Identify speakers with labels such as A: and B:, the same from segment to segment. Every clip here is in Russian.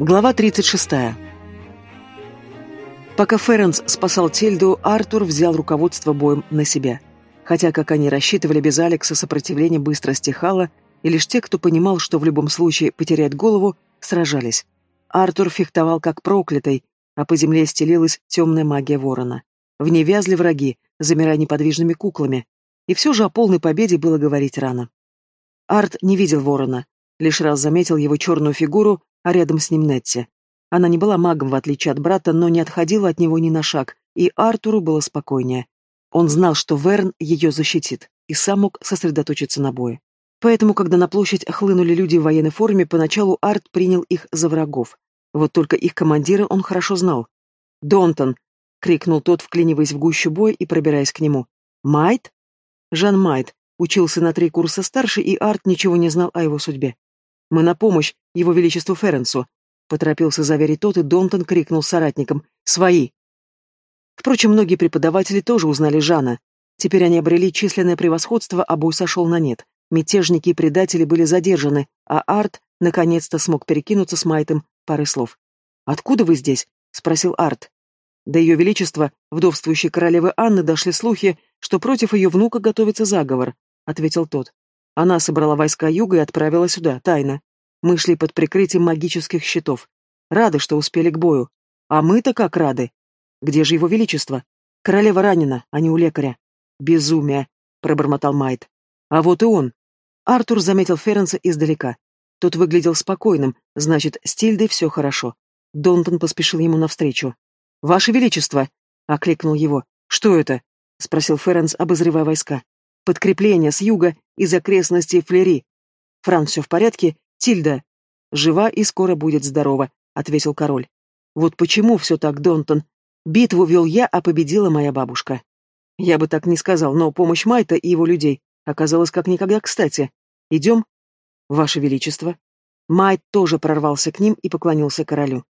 A: Глава 36. Пока Ференс спасал Тильду, Артур взял руководство боем на себя. Хотя, как они рассчитывали, без Алекса сопротивление быстро стихало, и лишь те, кто понимал, что в любом случае потеряет голову, сражались. Артур фехтовал как проклятый, а по земле стелилась темная магия ворона. В ней вязли враги, замирая неподвижными куклами. И все же о полной победе было говорить рано. Арт не видел ворона, лишь раз заметил его черную фигуру, а рядом с ним Нетти. Она не была магом, в отличие от брата, но не отходила от него ни на шаг, и Артуру было спокойнее. Он знал, что Верн ее защитит, и сам мог сосредоточиться на бое. Поэтому, когда на площадь хлынули люди в военной форме, поначалу Арт принял их за врагов. Вот только их командира он хорошо знал. «Донтон!» — крикнул тот, вклиниваясь в гущу боя и пробираясь к нему. «Майт?» Жан Майт учился на три курса старше, и Арт ничего не знал о его судьбе. Мы на помощь его величеству Ференсу, поторопился заверить тот, и Донтон крикнул соратникам «Свои!». Впрочем, многие преподаватели тоже узнали Жана. Теперь они обрели численное превосходство, а бой сошел на нет. Мятежники и предатели были задержаны, а Арт наконец-то смог перекинуться с Майтом пары слов. «Откуда вы здесь?» — спросил Арт. До ее величества, вдовствующей королевы Анны, дошли слухи, что против ее внука готовится заговор, — ответил тот. Она собрала войска юга и отправила сюда, тайно. Мы шли под прикрытием магических щитов. Рады, что успели к бою. А мы-то как рады. Где же его величество? Королева ранена, а не у лекаря. Безумие, пробормотал Майт. А вот и он. Артур заметил Ференса издалека. Тот выглядел спокойным, значит, с Тильдой все хорошо. Донтон поспешил ему навстречу. «Ваше Величество!» — окликнул его. «Что это?» — спросил Ференс, обозревая войска. Подкрепление с юга из окрестностей Флери. Франц, все в порядке? Тильда. Жива и скоро будет здорова, ответил король. Вот почему все так, Донтон. Битву вел я, а победила моя бабушка. Я бы так не сказал, но помощь Майта и его людей оказалась как никогда кстати. Идем? Ваше Величество. Майт тоже прорвался к ним и поклонился королю.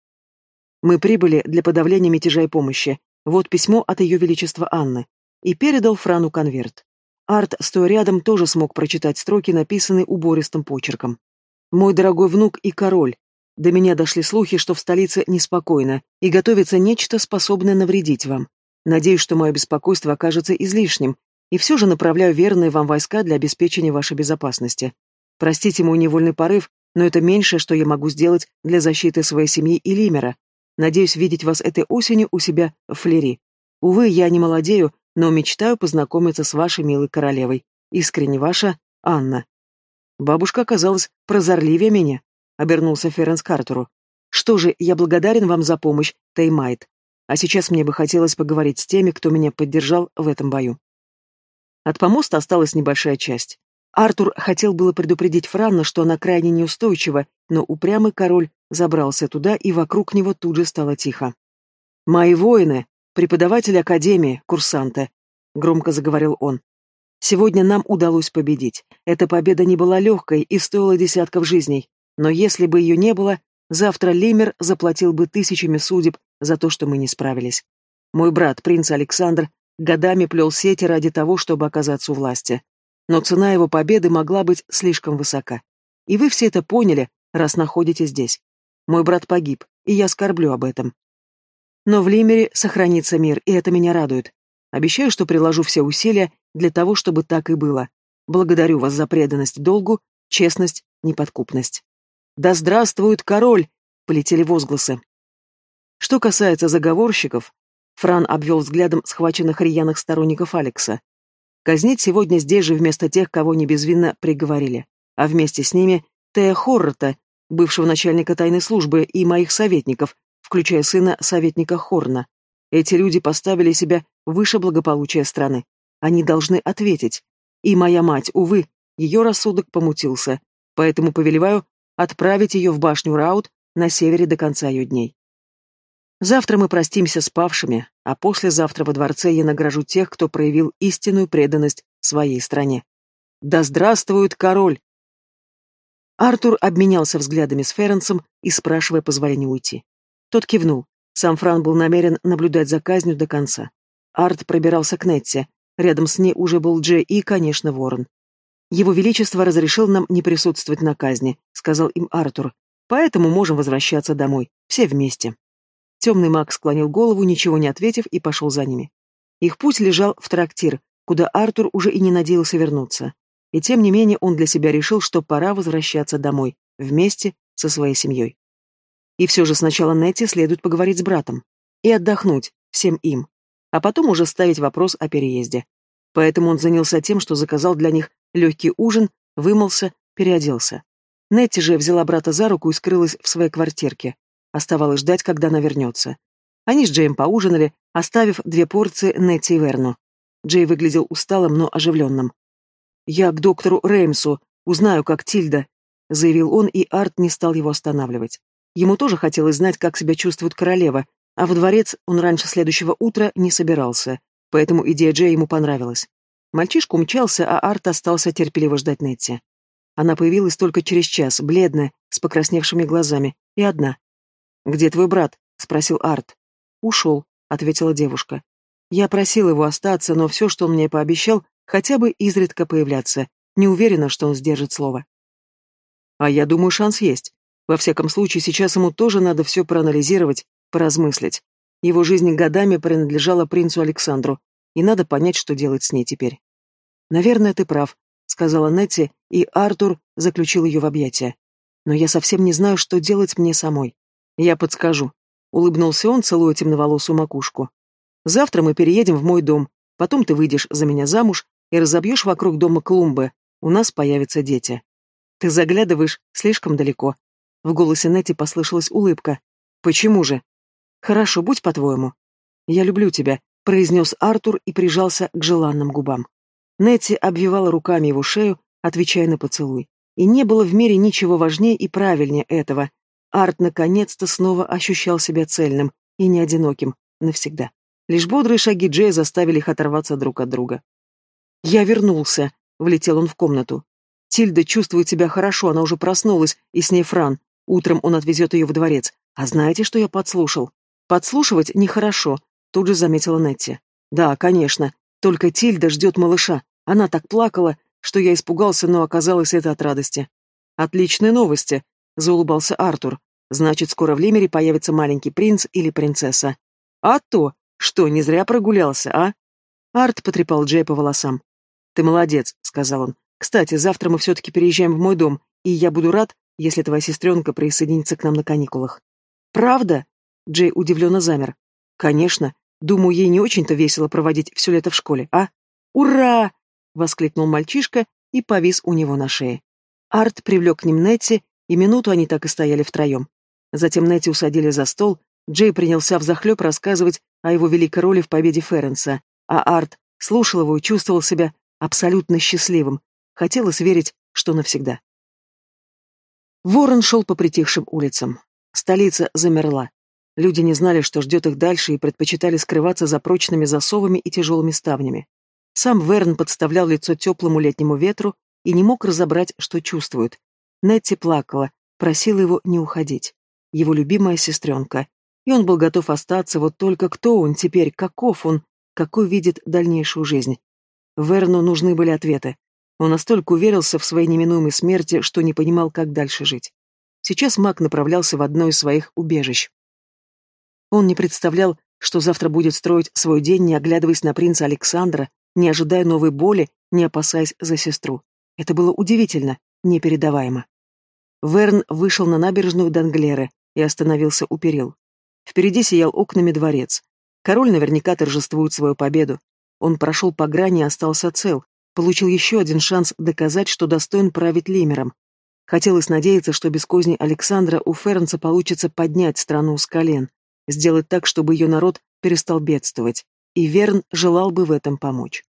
A: Мы прибыли для подавления мятежа и помощи. Вот письмо от Ее Величества Анны. И передал Франу конверт. Арт, стоя рядом, тоже смог прочитать строки, написанные убористым почерком. «Мой дорогой внук и король, до меня дошли слухи, что в столице неспокойно, и готовится нечто, способное навредить вам. Надеюсь, что мое беспокойство окажется излишним, и все же направляю верные вам войска для обеспечения вашей безопасности. Простите мой невольный порыв, но это меньшее, что я могу сделать для защиты своей семьи и Лимера. Надеюсь видеть вас этой осенью у себя в Флери. Увы, я не молодею, но мечтаю познакомиться с вашей милой королевой. Искренне ваша Анна. Бабушка оказалась прозорливее меня, обернулся Ференс Картеру. Что же, я благодарен вам за помощь, Теймайт. А сейчас мне бы хотелось поговорить с теми, кто меня поддержал в этом бою. От помоста осталась небольшая часть. Артур хотел было предупредить Франна, что она крайне неустойчива, но упрямый король забрался туда, и вокруг него тут же стало тихо. «Мои воины!» «Преподаватель Академии, курсанты», — громко заговорил он. «Сегодня нам удалось победить. Эта победа не была легкой и стоила десятков жизней. Но если бы ее не было, завтра Лемер заплатил бы тысячами судеб за то, что мы не справились. Мой брат, принц Александр, годами плел сети ради того, чтобы оказаться у власти. Но цена его победы могла быть слишком высока. И вы все это поняли, раз находитесь здесь. Мой брат погиб, и я скорблю об этом. Но в Лимере сохранится мир, и это меня радует. Обещаю, что приложу все усилия для того, чтобы так и было. Благодарю вас за преданность долгу, честность, неподкупность. Да здравствует король! Полетели возгласы. Что касается заговорщиков, Фран обвел взглядом схваченных рьяных сторонников Алекса. Казнить сегодня здесь же вместо тех, кого не безвинно приговорили, а вместе с ними Тея Хоррета, бывшего начальника тайной службы, и моих советников, включая сына советника Хорна. Эти люди поставили себя выше благополучия страны. Они должны ответить. И моя мать, увы, ее рассудок помутился, поэтому повелеваю отправить ее в башню Раут на севере до конца ее дней. Завтра мы простимся с павшими, а послезавтра во дворце я награжу тех, кто проявил истинную преданность своей стране. Да здравствует король! Артур обменялся взглядами с Ференсом и спрашивая позволения уйти. Тот кивнул. Сам Фран был намерен наблюдать за казнью до конца. Арт пробирался к Нетте. Рядом с ней уже был Джей и, конечно, Ворон. «Его Величество разрешил нам не присутствовать на казни», — сказал им Артур. Поэтому можем возвращаться домой. Все вместе. Темный маг склонил голову, ничего не ответив, и пошел за ними. Их путь лежал в трактир, куда Артур уже и не надеялся вернуться. И тем не менее он для себя решил, что пора возвращаться домой, вместе со своей семьей. И все же сначала Нетти следует поговорить с братом. И отдохнуть, всем им. А потом уже ставить вопрос о переезде. Поэтому он занялся тем, что заказал для них легкий ужин, вымылся, переоделся. Нетти же взяла брата за руку и скрылась в своей квартирке. Оставалось ждать, когда она вернется. Они с Джейм поужинали, оставив две порции Нетти и Верну. Джей выглядел усталым, но оживленным. «Я к доктору Реймсу, узнаю, как Тильда», — заявил он, и Арт не стал его останавливать. Ему тоже хотелось знать, как себя чувствует королева, а в дворец он раньше следующего утра не собирался, поэтому идея Джея ему понравилась. Мальчишка умчался, а Арт остался терпеливо ждать Нетти. Она появилась только через час, бледная, с покрасневшими глазами, и одна. «Где твой брат?» — спросил Арт. «Ушел», — ответила девушка. «Я просил его остаться, но все, что он мне пообещал, хотя бы изредка появляться. Не уверена, что он сдержит слово». «А я думаю, шанс есть. Во всяком случае, сейчас ему тоже надо все проанализировать, поразмыслить. Его жизнь годами принадлежала принцу Александру, и надо понять, что делать с ней теперь. «Наверное, ты прав», — сказала Нетти, и Артур заключил ее в объятия. «Но я совсем не знаю, что делать мне самой. Я подскажу», — улыбнулся он, целуя темноволосую макушку. «Завтра мы переедем в мой дом, потом ты выйдешь за меня замуж и разобьешь вокруг дома клумбы, у нас появятся дети. Ты заглядываешь слишком далеко, в голосе Нети послышалась улыбка. «Почему же?» «Хорошо, будь по-твоему». «Я люблю тебя», — произнес Артур и прижался к желанным губам. Нетти обвивала руками его шею, отвечая на поцелуй. И не было в мире ничего важнее и правильнее этого. Арт наконец-то снова ощущал себя цельным и не одиноким навсегда. Лишь бодрые шаги Джея заставили их оторваться друг от друга. «Я вернулся», — влетел он в комнату. «Тильда чувствует себя хорошо, она уже проснулась, и с ней Фран. Утром он отвезет ее в дворец. А знаете, что я подслушал? Подслушивать нехорошо, тут же заметила Нетти. Да, конечно. Только Тильда ждет малыша. Она так плакала, что я испугался, но оказалось это от радости. Отличные новости, заулыбался Артур. Значит, скоро в Лимере появится маленький принц или принцесса. А то, что, не зря прогулялся, а? Арт потрепал Джей по волосам. «Ты молодец», — сказал он. «Кстати, завтра мы все-таки переезжаем в мой дом, и я буду рад, если твоя сестренка присоединится к нам на каникулах. Правда? Джей удивленно замер. Конечно. Думаю, ей не очень-то весело проводить все лето в школе, а? Ура! воскликнул мальчишка и повис у него на шее. Арт привлек к ним Нетти, и минуту они так и стояли втроем. Затем Нетти усадили за стол, Джей принялся взахлеб рассказывать о его великой роли в победе Ференса, а Арт слушал его и чувствовал себя абсолютно счастливым. Хотелось верить, что навсегда. Ворон шел по притихшим улицам. Столица замерла. Люди не знали, что ждет их дальше, и предпочитали скрываться за прочными засовами и тяжелыми ставнями. Сам Верн подставлял лицо теплому летнему ветру и не мог разобрать, что чувствует. Нетти плакала, просила его не уходить. Его любимая сестренка. И он был готов остаться, вот только кто он теперь, каков он, какой видит дальнейшую жизнь. Верну нужны были ответы. Он настолько уверился в своей неминуемой смерти, что не понимал, как дальше жить. Сейчас маг направлялся в одно из своих убежищ. Он не представлял, что завтра будет строить свой день, не оглядываясь на принца Александра, не ожидая новой боли, не опасаясь за сестру. Это было удивительно, непередаваемо. Верн вышел на набережную Данглеры и остановился у перил. Впереди сиял окнами дворец. Король наверняка торжествует свою победу. Он прошел по грани и остался цел, получил еще один шанс доказать, что достоин править Лемером. Хотелось надеяться, что без козни Александра у Фернца получится поднять страну с колен, сделать так, чтобы ее народ перестал бедствовать, и Верн желал бы в этом помочь.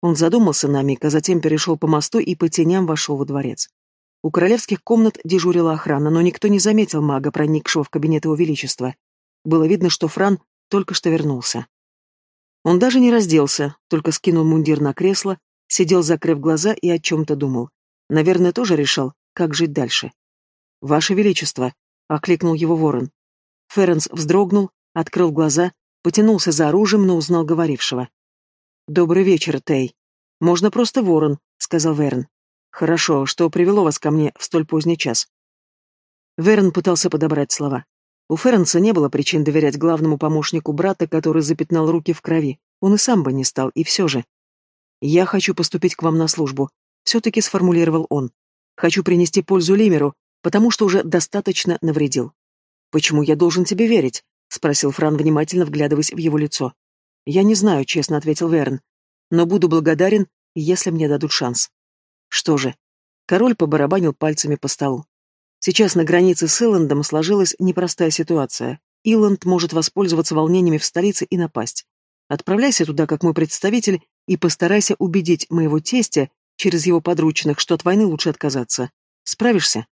A: Он задумался на миг, а затем перешел по мосту и по теням вошел во дворец. У королевских комнат дежурила охрана, но никто не заметил мага, проникшего в кабинет его величества. Было видно, что Фран только что вернулся. Он даже не разделся, только скинул мундир на кресло, Сидел, закрыв глаза, и о чем-то думал. Наверное, тоже решал, как жить дальше. «Ваше Величество!» — окликнул его ворон. Ференс вздрогнул, открыл глаза, потянулся за оружием, но узнал говорившего. «Добрый вечер, Тей. Можно просто ворон», — сказал Верн. «Хорошо, что привело вас ко мне в столь поздний час?» Верн пытался подобрать слова. У Ференса не было причин доверять главному помощнику брата, который запятнал руки в крови. Он и сам бы не стал, и все же. «Я хочу поступить к вам на службу», — все-таки сформулировал он. «Хочу принести пользу Лимеру, потому что уже достаточно навредил». «Почему я должен тебе верить?» — спросил Фран, внимательно вглядываясь в его лицо. «Я не знаю», — честно ответил Верн. «Но буду благодарен, если мне дадут шанс». «Что же?» Король побарабанил пальцами по столу. Сейчас на границе с Иландом сложилась непростая ситуация. Иланд может воспользоваться волнениями в столице и напасть. Отправляйся туда, как мой представитель, и постарайся убедить моего тестя через его подручных, что от войны лучше отказаться. Справишься?»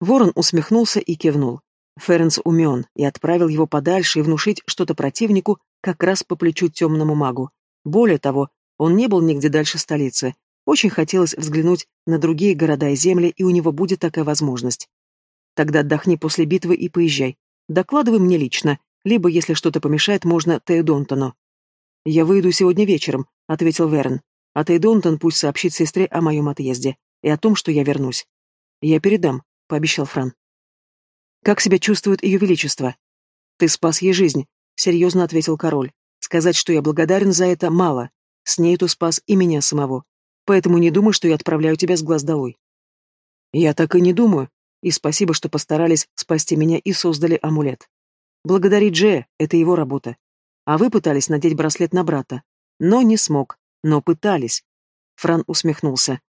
A: Ворон усмехнулся и кивнул. Ференс умен и отправил его подальше и внушить что-то противнику как раз по плечу темному магу. Более того, он не был нигде дальше столицы, очень хотелось взглянуть на другие города и земли, и у него будет такая возможность. Тогда отдохни после битвы и поезжай. Докладывай мне лично, либо, если что-то помешает, можно Теодонтону. «Я выйду сегодня вечером», — ответил Верн. «А Тейдонтон пусть сообщит сестре о моем отъезде и о том, что я вернусь». «Я передам», — пообещал Фран. «Как себя чувствует Ее Величество?» «Ты спас ей жизнь», — серьезно ответил король. «Сказать, что я благодарен за это, мало. С ней ты спас и меня самого. Поэтому не думай, что я отправляю тебя с глаз долой. Я так и не думаю. И спасибо, что постарались спасти меня и создали амулет. Благодари Джея, это его работа. А вы пытались надеть браслет на брата. Но не смог. Но пытались. Фран усмехнулся.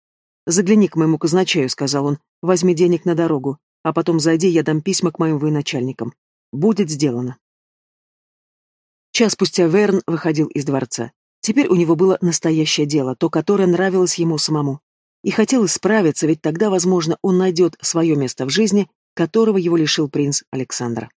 A: «Загляни к моему казначею», — сказал он. «Возьми денег на дорогу, а потом зайди, я дам письма к моим военачальникам. Будет сделано». Час спустя Верн выходил из дворца. Теперь у него было настоящее дело, то, которое нравилось ему самому. И хотелось справиться, ведь тогда, возможно, он найдет свое место в жизни, которого его лишил принц Александр.